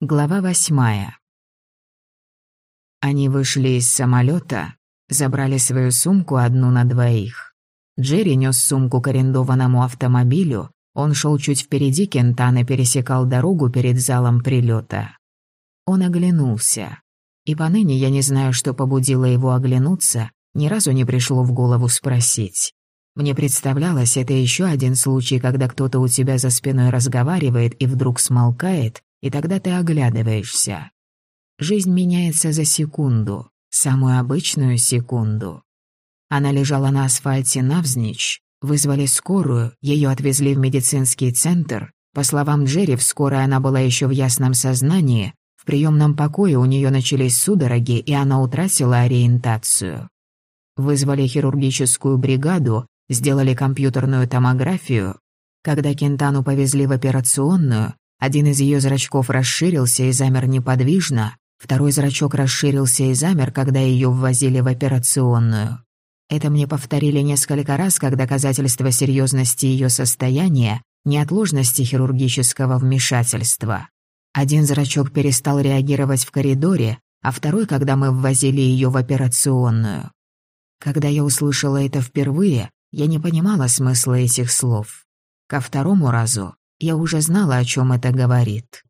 Глава восьмая. Они вышли из самолета, забрали свою сумку одну на двоих. Джерри нес сумку к арендованному автомобилю, он шел чуть впереди Кентана и пересекал дорогу перед залом прилета. Он оглянулся. И поныне я не знаю, что побудило его оглянуться, ни разу не пришло в голову спросить. Мне представлялось, это еще один случай, когда кто-то у тебя за спиной разговаривает и вдруг смолкает, и тогда ты оглядываешься. Жизнь меняется за секунду, самую обычную секунду. Она лежала на асфальте навзничь, вызвали скорую, ее отвезли в медицинский центр. По словам Джерри, в скорой она была еще в ясном сознании, в приемном покое у нее начались судороги, и она утратила ориентацию. Вызвали хирургическую бригаду, сделали компьютерную томографию. Когда Кентану повезли в операционную, один из ее зрачков расширился и замер неподвижно, второй зрачок расширился и замер, когда ее ввозили в операционную. Это мне повторили несколько раз как доказательство серьезности ее состояния, неотложности хирургического вмешательства. Один зрачок перестал реагировать в коридоре, а второй, когда мы ввозили ее в операционную. Когда я услышала это впервые, я не понимала смысла этих слов. Ко второму разу я уже знала, о чем это говорит.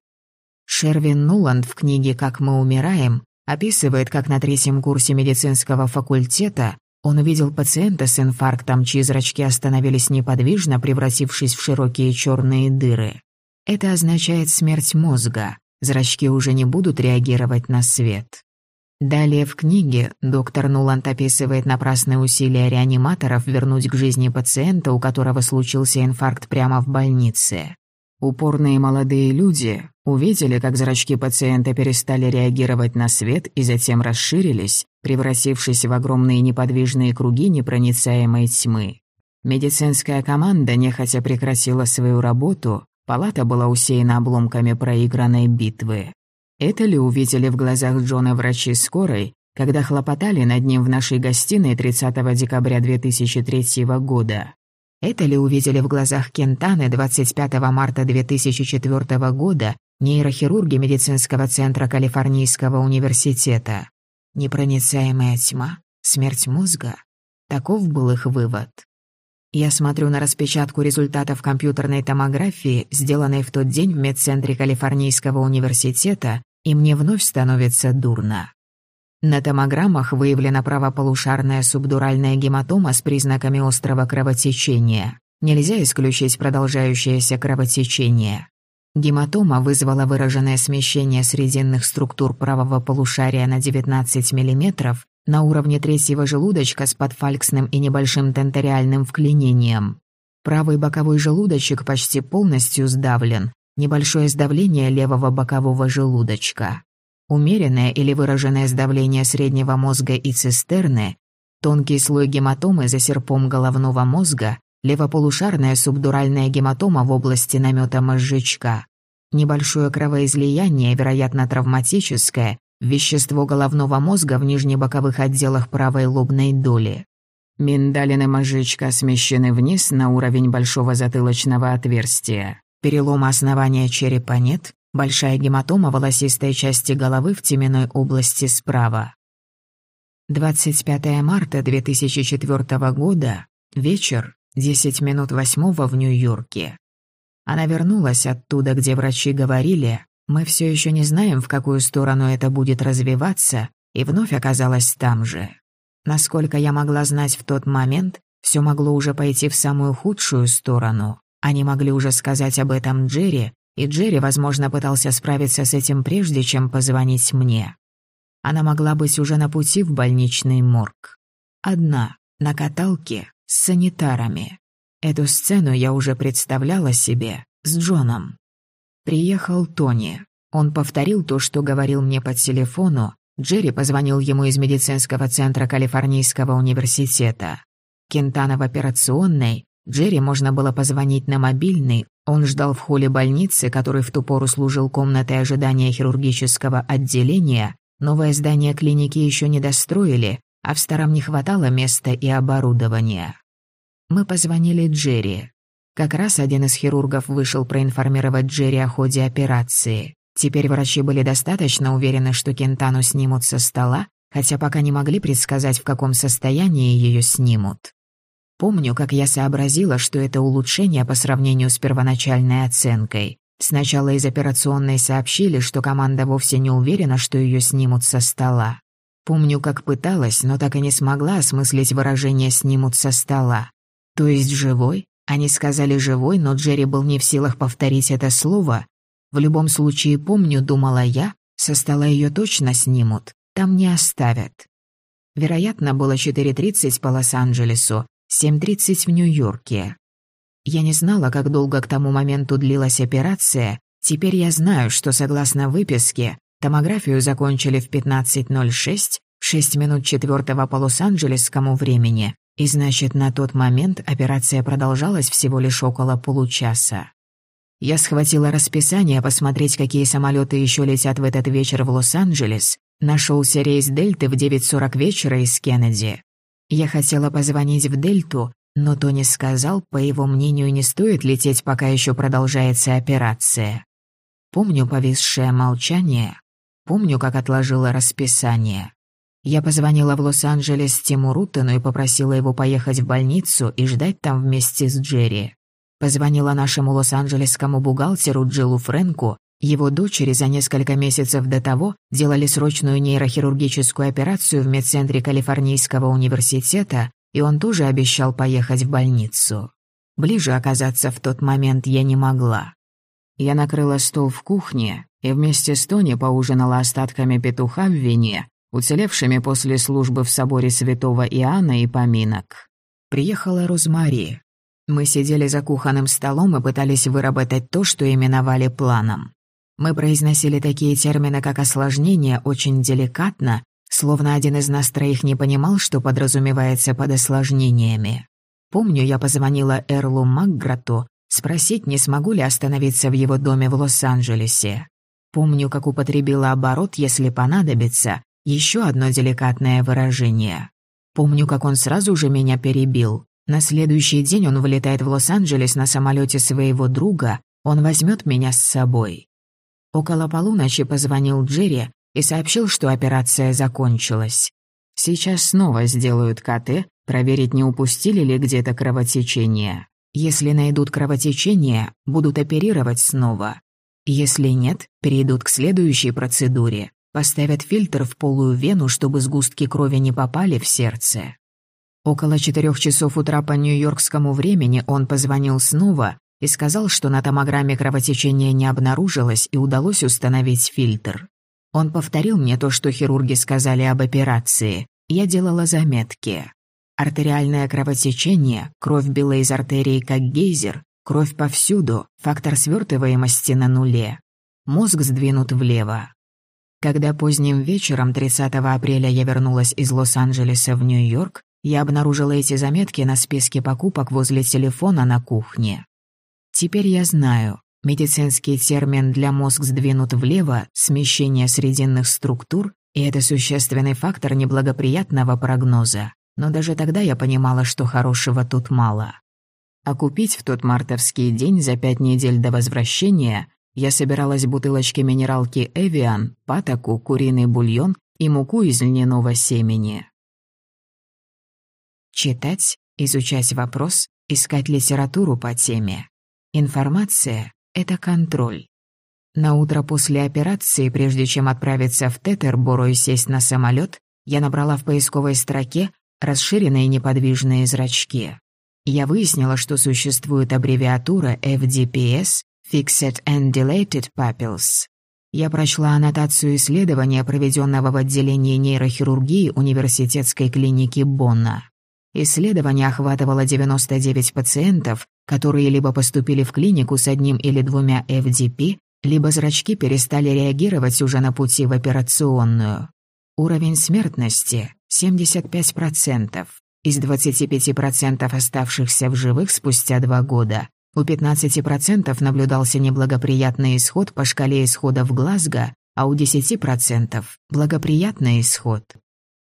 Шервин Нуланд в книге «Как мы умираем» описывает, как на третьем курсе медицинского факультета он увидел пациента с инфарктом, чьи зрачки остановились неподвижно, превратившись в широкие черные дыры. Это означает смерть мозга. Зрачки уже не будут реагировать на свет. Далее в книге доктор Нуланд описывает напрасные усилия реаниматоров вернуть к жизни пациента, у которого случился инфаркт прямо в больнице. Упорные молодые люди увидели, как зрачки пациента перестали реагировать на свет и затем расширились, превратившись в огромные неподвижные круги непроницаемой тьмы. Медицинская команда нехотя прекратила свою работу, палата была усеяна обломками проигранной битвы. Это ли увидели в глазах Джона врачи скорой, когда хлопотали над ним в нашей гостиной 30 декабря 2003 года? Это ли увидели в глазах Кентаны 25 марта 2004 года нейрохирурги медицинского центра Калифорнийского университета? Непроницаемая тьма? Смерть мозга? Таков был их вывод. Я смотрю на распечатку результатов компьютерной томографии, сделанной в тот день в медцентре Калифорнийского университета, и мне вновь становится дурно. На томограммах выявлена правополушарная субдуральная гематома с признаками острого кровотечения. Нельзя исключить продолжающееся кровотечение. Гематома вызвала выраженное смещение срединных структур правого полушария на 19 мм на уровне третьего желудочка с подфальксным и небольшим тенториальным вклинением. Правый боковой желудочек почти полностью сдавлен, небольшое сдавление левого бокового желудочка. Умеренное или выраженное сдавление среднего мозга и цистерны, тонкий слой гематомы за серпом головного мозга, левополушарная субдуральная гематома в области намета мозжечка, небольшое кровоизлияние, вероятно травматическое, вещество головного мозга в нижнебоковых отделах правой лобной доли. Миндалины мозжечка смещены вниз на уровень большого затылочного отверстия. Перелома основания черепа нет, Большая гематома волосистой части головы в теменной области справа. 25 марта 2004 года, вечер, 10 минут восьмого в Нью-Йорке. Она вернулась оттуда, где врачи говорили, мы все еще не знаем, в какую сторону это будет развиваться, и вновь оказалась там же. Насколько я могла знать в тот момент, все могло уже пойти в самую худшую сторону. Они могли уже сказать об этом Джерри, и Джерри, возможно, пытался справиться с этим прежде, чем позвонить мне. Она могла быть уже на пути в больничный морг. Одна, на каталке, с санитарами. Эту сцену я уже представляла себе, с Джоном. Приехал Тони. Он повторил то, что говорил мне по телефону. Джерри позвонил ему из медицинского центра Калифорнийского университета. Кентана в операционной, Джерри можно было позвонить на мобильный, он ждал в холле больницы, который в ту пору служил комнатой ожидания хирургического отделения. Новое здание клиники еще не достроили, а в старом не хватало места и оборудования. Мы позвонили Джерри. Как раз один из хирургов вышел проинформировать Джерри о ходе операции. Теперь врачи были достаточно уверены, что Кентану снимут со стола, хотя пока не могли предсказать, в каком состоянии ее снимут. Помню, как я сообразила, что это улучшение по сравнению с первоначальной оценкой. Сначала из операционной сообщили, что команда вовсе не уверена, что ее снимут со стола. Помню, как пыталась, но так и не смогла осмыслить выражение «снимут со стола». То есть живой? Они сказали «живой», но Джерри был не в силах повторить это слово. В любом случае, помню, думала я, со стола ее точно снимут, там не оставят. Вероятно, было 4.30 по Лос-Анджелесу, 7.30 в Нью-Йорке. Я не знала, как долго к тому моменту длилась операция. Теперь я знаю, что, согласно выписке, томографию закончили в 15.06, 6 минут четвертого по Лос-Анджелесскому времени, и значит, на тот момент операция продолжалась всего лишь около получаса. Я схватила расписание посмотреть, какие самолеты еще летят в этот вечер в Лос-Анджелес. Нашелся рейс Дельты в 9.40 вечера из Кеннеди. Я хотела позвонить в Дельту, но Тони сказал, по его мнению, не стоит лететь, пока еще продолжается операция. Помню повисшее молчание, помню, как отложила расписание. Я позвонила в Лос-Анджелес Тиму Руттену и попросила его поехать в больницу и ждать там вместе с Джерри. Позвонила нашему лос-анджелесскому бухгалтеру Джилу Фрэнку. Его дочери за несколько месяцев до того делали срочную нейрохирургическую операцию в медцентре Калифорнийского университета, и он тоже обещал поехать в больницу. Ближе оказаться в тот момент я не могла. Я накрыла стол в кухне и вместе с Тони поужинала остатками петуха в вине, уцелевшими после службы в соборе святого Иоанна и поминок. Приехала Розмари. Мы сидели за кухонным столом и пытались выработать то, что именовали планом. Мы произносили такие термины, как осложнение, очень деликатно, словно один из нас троих не понимал, что подразумевается под осложнениями. Помню, я позвонила Эрлу Макграту спросить, не смогу ли остановиться в его доме в Лос-Анджелесе. Помню, как употребила оборот «если понадобится», еще одно деликатное выражение. Помню, как он сразу же меня перебил. На следующий день он вылетает в Лос-Анджелес на самолете своего друга, он возьмет меня с собой. Около полуночи позвонил Джерри и сообщил, что операция закончилась. Сейчас снова сделают КТ, проверить, не упустили ли где-то кровотечение. Если найдут кровотечение, будут оперировать снова. Если нет, перейдут к следующей процедуре. Поставят фильтр в полую вену, чтобы сгустки крови не попали в сердце. Около четырех часов утра по нью-йоркскому времени он позвонил снова и сказал, что на томограмме кровотечения не обнаружилось и удалось установить фильтр. Он повторил мне то, что хирурги сказали об операции. Я делала заметки. Артериальное кровотечение, кровь била из артерии как гейзер, кровь повсюду, фактор свертываемости на нуле. Мозг сдвинут влево. Когда поздним вечером 30 апреля я вернулась из Лос-Анджелеса в Нью-Йорк, я обнаружила эти заметки на списке покупок возле телефона на кухне. Теперь я знаю, медицинский термин для мозг сдвинут влево, смещение срединных структур, и это существенный фактор неблагоприятного прогноза. Но даже тогда я понимала, что хорошего тут мало. А купить в тот мартовский день за пять недель до возвращения я собиралась бутылочки минералки «Эвиан», патоку, куриный бульон и муку из льняного семени. Читать, изучать вопрос, искать литературу по теме. Информация — это контроль. На утро после операции, прежде чем отправиться в Тетерборо и сесть на самолет, я набрала в поисковой строке расширенные неподвижные зрачки. Я выяснила, что существует аббревиатура FDPS Fixed and Dilated Pupils. Я прочла аннотацию исследования, проведенного в отделении нейрохирургии университетской клиники Бонна. Исследование охватывало 99 пациентов, которые либо поступили в клинику с одним или двумя FDP, либо зрачки перестали реагировать уже на пути в операционную. Уровень смертности – 75%. Из 25% оставшихся в живых спустя два года у 15% наблюдался неблагоприятный исход по шкале исхода в Глазго, а у 10% – благоприятный исход.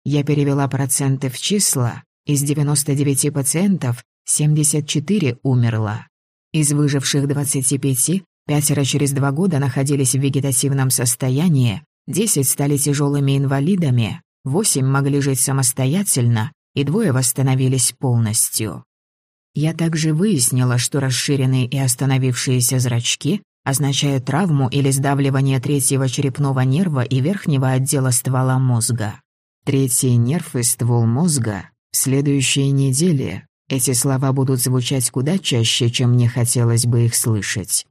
Я перевела проценты в числа. Из 99 пациентов 74 умерло. Из выживших 25 Пятеро через два года находились в вегетативном состоянии, десять стали тяжелыми инвалидами, восемь могли жить самостоятельно, и двое восстановились полностью. Я также выяснила, что расширенные и остановившиеся зрачки означают травму или сдавливание третьего черепного нерва и верхнего отдела ствола мозга. Третий нерв и ствол мозга в следующие недели. Эти слова будут звучать куда чаще, чем мне хотелось бы их слышать.